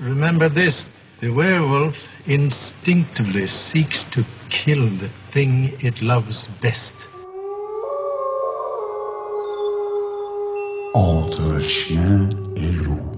Remember this the werewolf instinctively seeks to kill the thing it loves best. Entre chien et loup.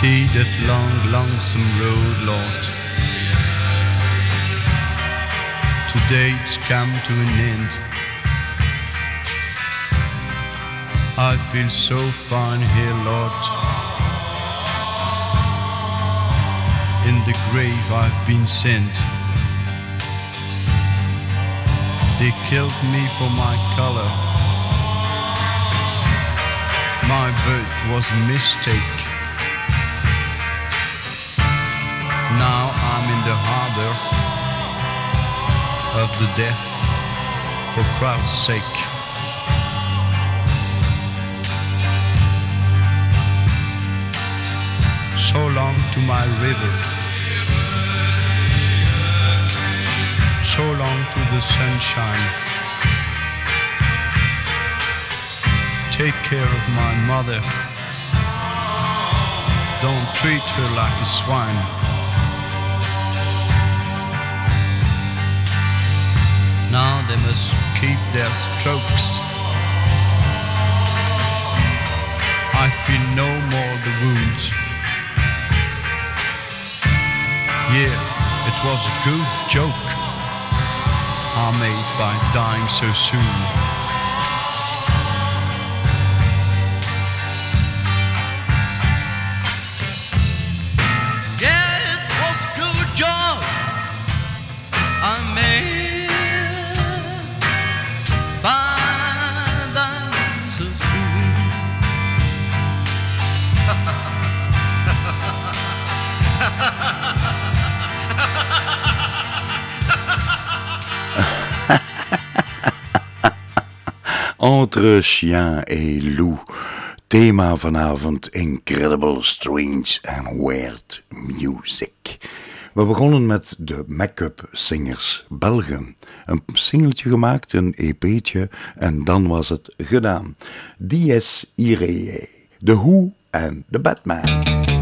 See that long, lonesome road, Lord. Today it's come to an end. I feel so fine here, Lord. In the grave I've been sent. They killed me for my color. My birth was a mistake. Now I'm in the harbor of the death for Christ's sake. So long to my river. So long to the sunshine. Take care of my mother. Don't treat her like a swine. Now they must keep their strokes. I feel no more the wounds. Yeah, it was a good joke I made by dying so soon. Entre chien et loup. Thema vanavond Incredible, Strange and Weird Music. We begonnen met de Make-up Singers Belgen. Een singeltje gemaakt, een EP'tje en dan was het gedaan. Dies Irae, The Who en The Batman.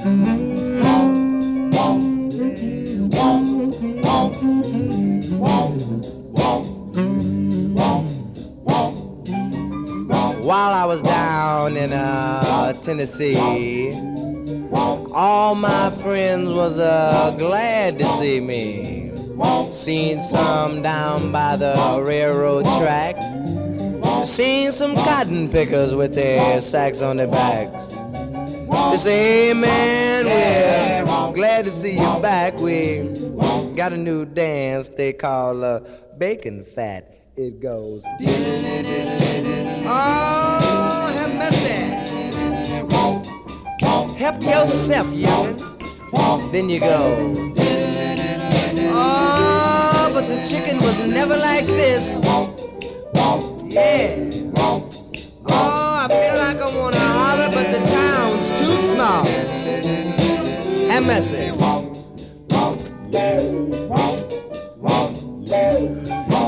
While I was down in uh, Tennessee, all my friends was uh, glad to see me. Seen some down by the railroad track. Seen some cotton pickers with their sacks on their backs. They say, hey man, we're glad to see you back. We got a new dance they call uh, bacon fat. It goes. Oh, have mercy. Help yourself, youngin'. Then you go. Oh, but the chicken was never like this. Yeah. Have mercy.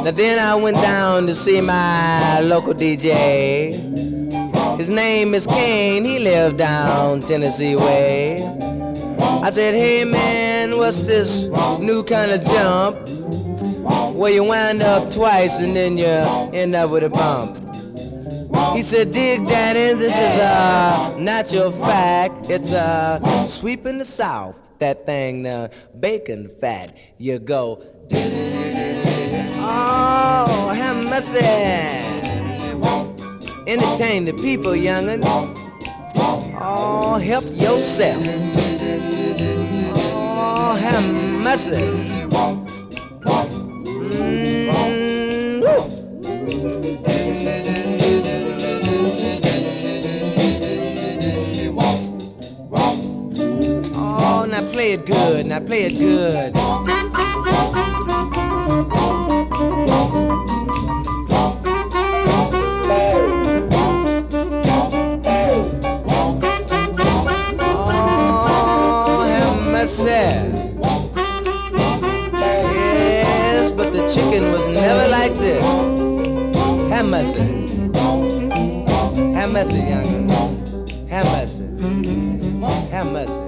Now then I went down to see my local DJ. His name is Kane, he lived down Tennessee way. I said, hey man, what's this new kind of jump? Where you wind up twice and then you end up with a bump. He said, dig daddy, this is uh, a natural fact. It's uh, a sweep in the south, that thing, the bacon fat. You go, oh, have mercy. Entertain the people, young'un. Oh, help yourself. Oh, have mercy. Mm, play it good. Now play it good. Yes, but the chicken was never like this. Have mercy. Young. Have mercy.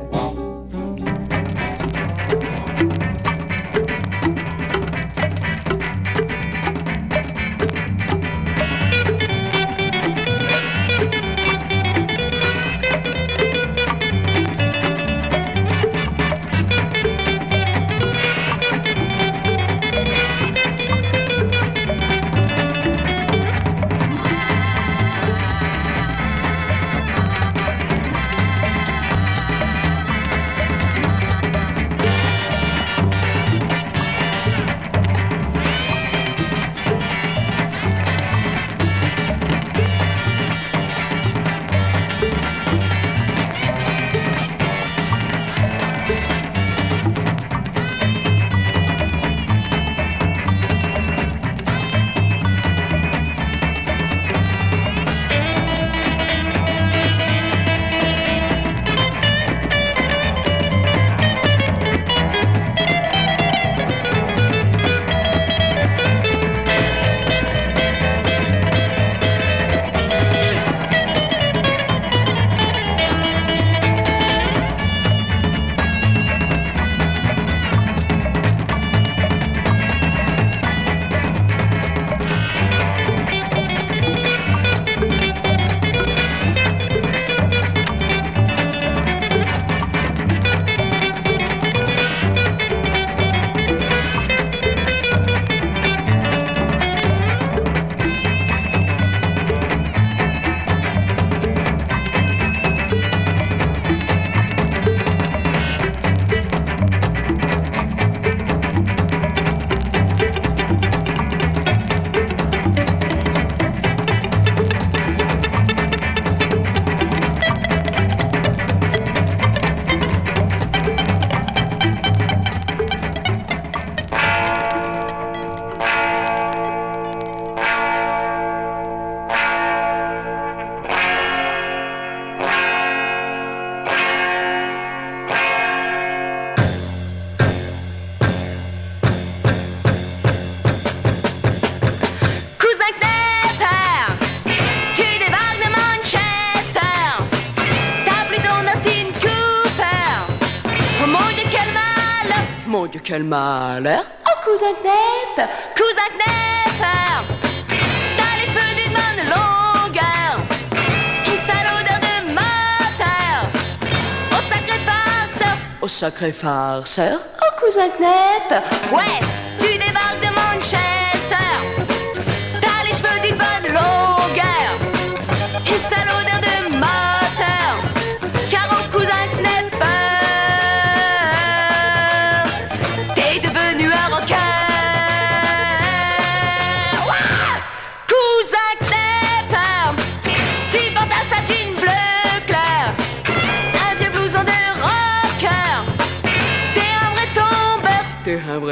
Quel malheur. Oh, cousin Knep Cousin Knep T'as les cheveux d'une bonne longueur. Une sale odeur de moteur. Au sacré farceur. Au sacré farceur. Oh, cousin Knep Ouais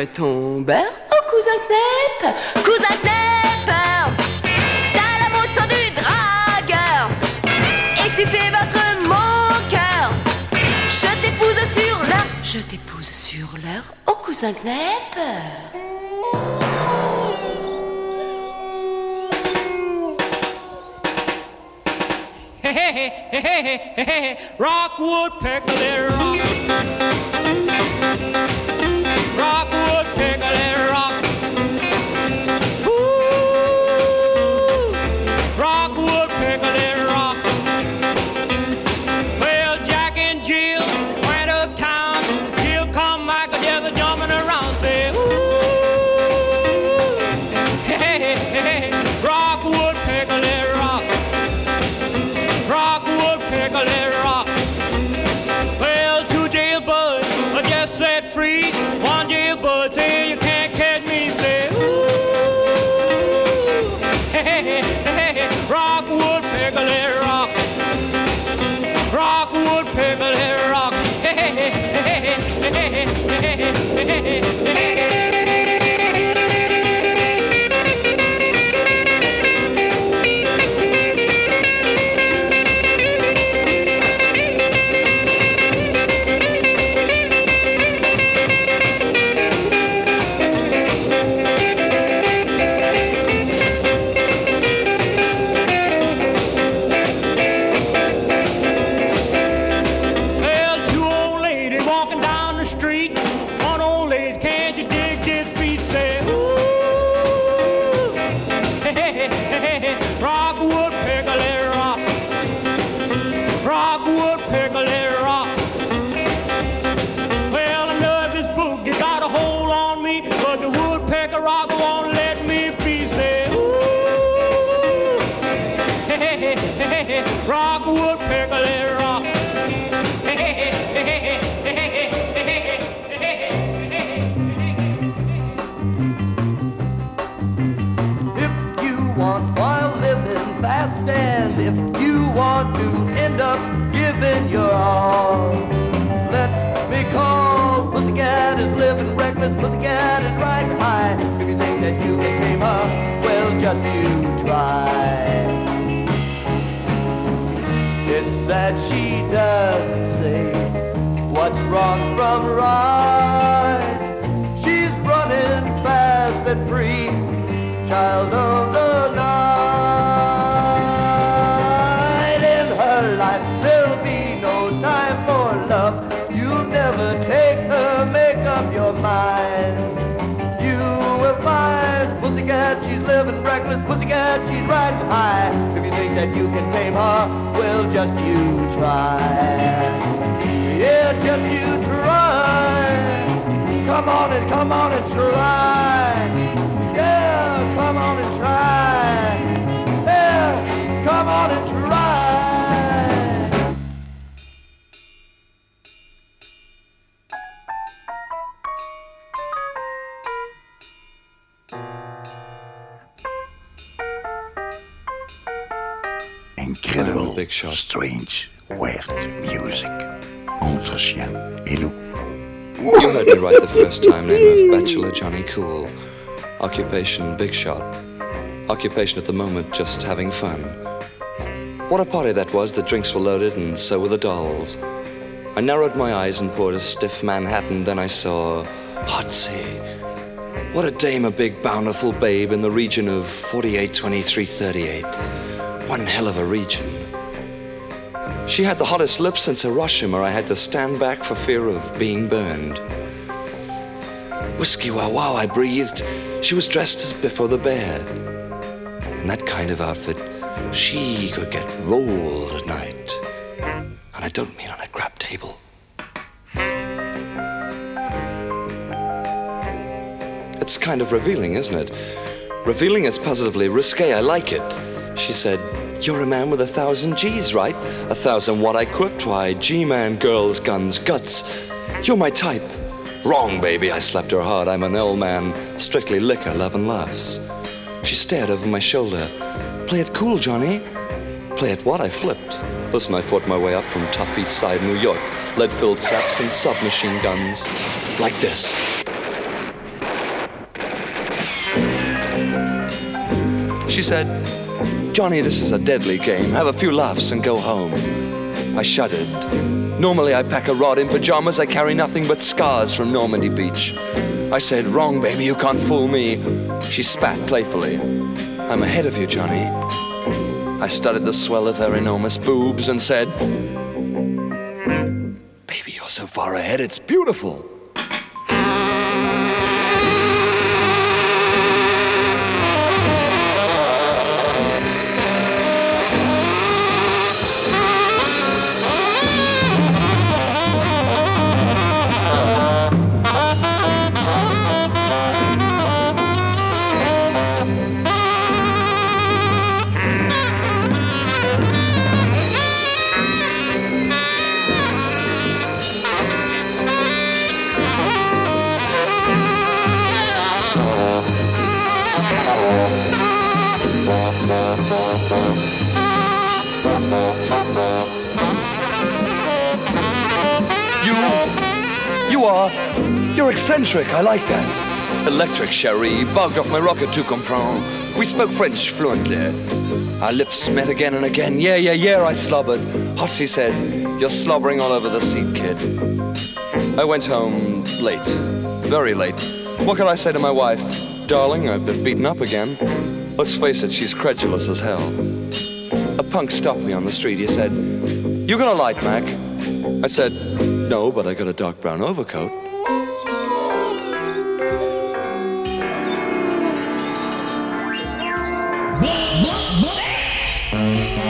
tombeur. Oh cousin Knep, cousin Knep, t'as la moto du dragueur et tu fais battre mon cœur. Je t'épouse sur l'heure, je t'épouse sur l'heure. Oh cousin Knep. Hey, hey, hey, hey, hey, hey, hey, Rockwood pickle rock. Street. Doesn't say what's wrong from right. She's running fast and free, child of reckless. Pussycat, she's riding high. If you think that you can tame her, well, just you try. Yeah, just you try. Come on and come on and try. Yeah, come on and try. Yeah, come on and try. Incredible, Big Shot. strange, weird music. Entre chien et loup. You heard me right the first time, name of Bachelor Johnny Cool. Occupation Big Shot. Occupation at the moment, just having fun. What a party that was, the drinks were loaded and so were the dolls. I narrowed my eyes and poured a stiff Manhattan, then I saw Hotsy. What a dame, a big bountiful babe in the region of 48, 23, 38. One hell of a region. She had the hottest lips since Hiroshima. I had to stand back for fear of being burned. Whiskey wow wow, I breathed. She was dressed as before the bear. In that kind of outfit, she could get rolled at night. And I don't mean on a crap table. It's kind of revealing, isn't it? Revealing it's positively risque. I like it. She said, you're a man with a thousand G's, right? A thousand what I quipped? Why, G man, girls, guns, guts. You're my type. Wrong, baby. I slapped her hard. I'm an L man. Strictly liquor, love, and laughs. She stared over my shoulder. Play it cool, Johnny. Play it what? I flipped. Listen, I fought my way up from tough east side New York. Lead-filled saps and submachine guns. Like this. She said, Johnny, this is a deadly game. Have a few laughs and go home. I shuddered. Normally I pack a rod in pajamas. I carry nothing but scars from Normandy Beach. I said, wrong, baby, you can't fool me. She spat playfully. I'm ahead of you, Johnny. I studied the swell of her enormous boobs and said, Baby, you're so far ahead, it's beautiful. You're. I like that. Electric, Cherie, bugged off my rocket to comprend. We spoke French fluently. Our lips met again and again. Yeah, yeah, yeah, I slobbered. Hotsy said, You're slobbering all over the seat, kid. I went home late, very late. What could I say to my wife? Darling, I've been beaten up again. Let's face it, she's credulous as hell. A punk stopped me on the street. He said, You got a light, Mac? I said, No, but I got a dark brown overcoat. Any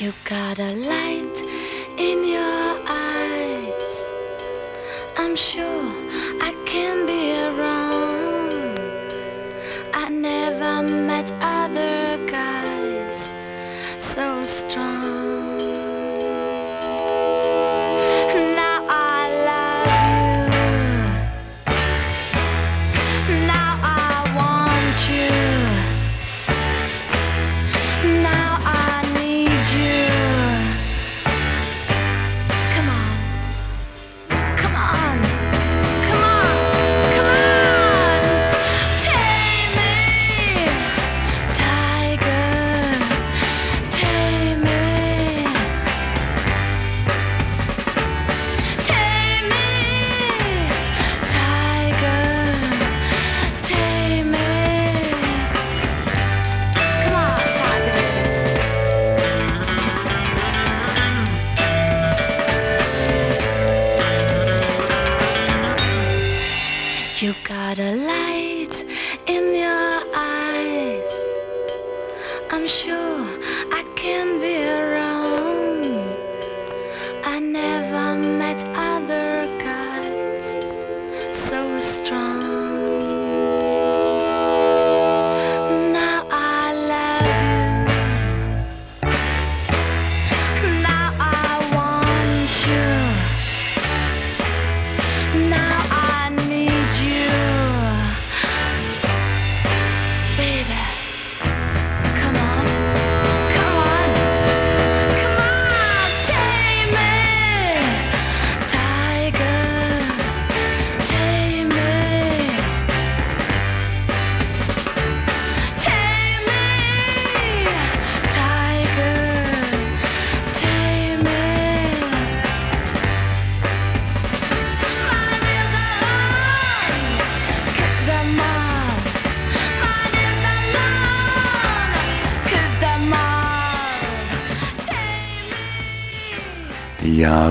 You got a light in your eyes. I'm sure I can be wrong. I never met other guys so strong.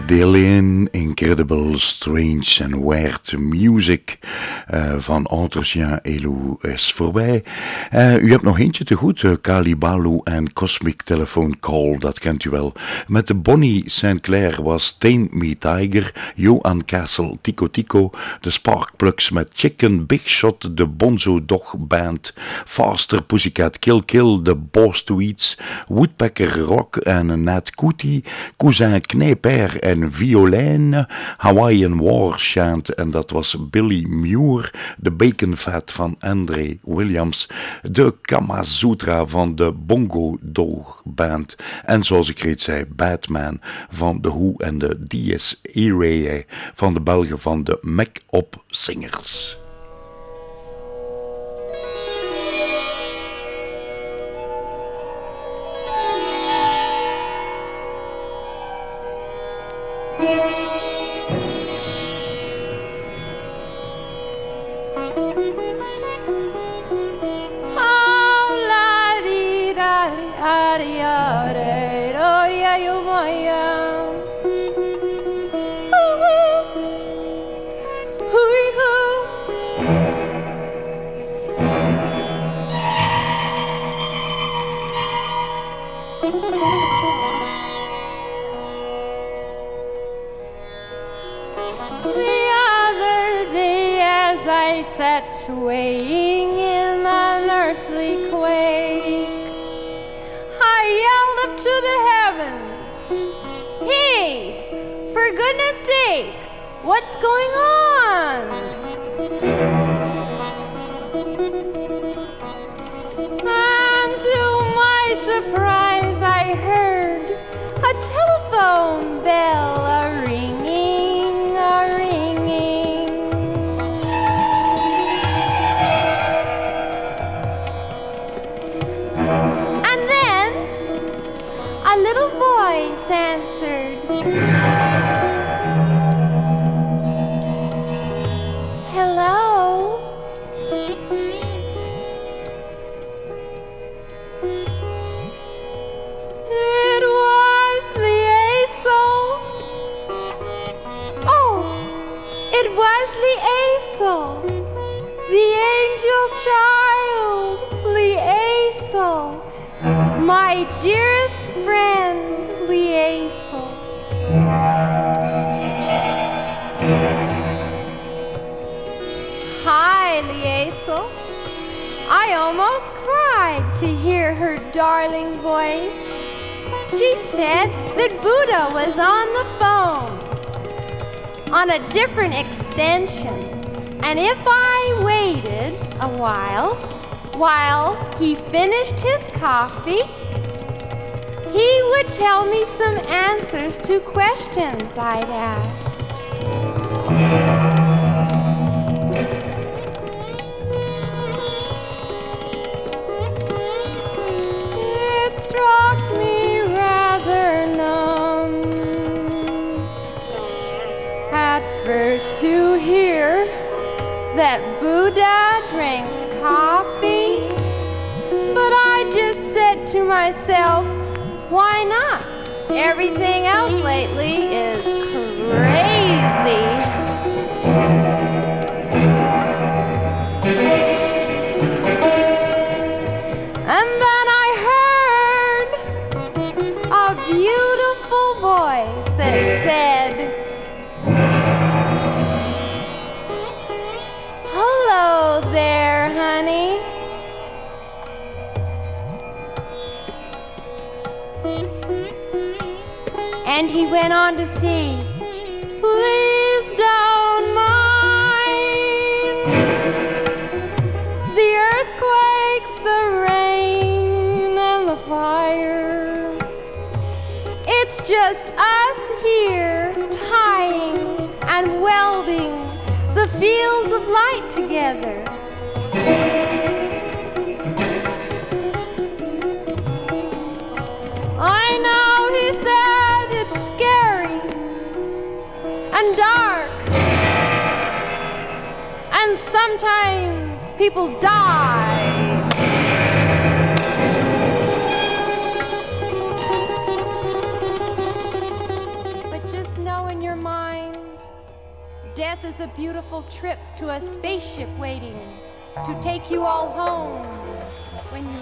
1, Incredible, Strange and Weird Music eh, van Entretien Elou is voorbij. Eh, u hebt nog eentje te goed, eh, Kalibalu en Cosmic Telephone Call, dat kent u wel. Met de Bonnie St. Clair was Tame Me Tiger, Johan Castle, Tico Tico, de Sparkplugs met Chicken, Big Shot, de Bonzo Dog Band, Faster Pussycat Kill Kill, de Boss Tweets, Woodpecker Rock en Nat Cootie, Cousin Knijper en Violijn, Hawaiian War Chant en dat was Billy Muir, de Bacon Fat van Andre Williams, de Kamasutra van de Bongo Dog Band en zoals ik reeds zei, Batman van de Who en de Dies Irae van de Belgen van de Mac-Op Singers. I sat swaying in an earthly quake, I yelled up to the heavens, Hey, for goodness sake, what's going on? And to my surprise, I heard a telephone bell It on a different extension. And if I waited a while, while he finished his coffee, he would tell me some answers to questions I'd asked. Everything else lately is crazy. Just us here tying and welding the fields of light together. I know he said it's scary and dark, and sometimes people die. Death is a beautiful trip to a spaceship waiting to take you all home when you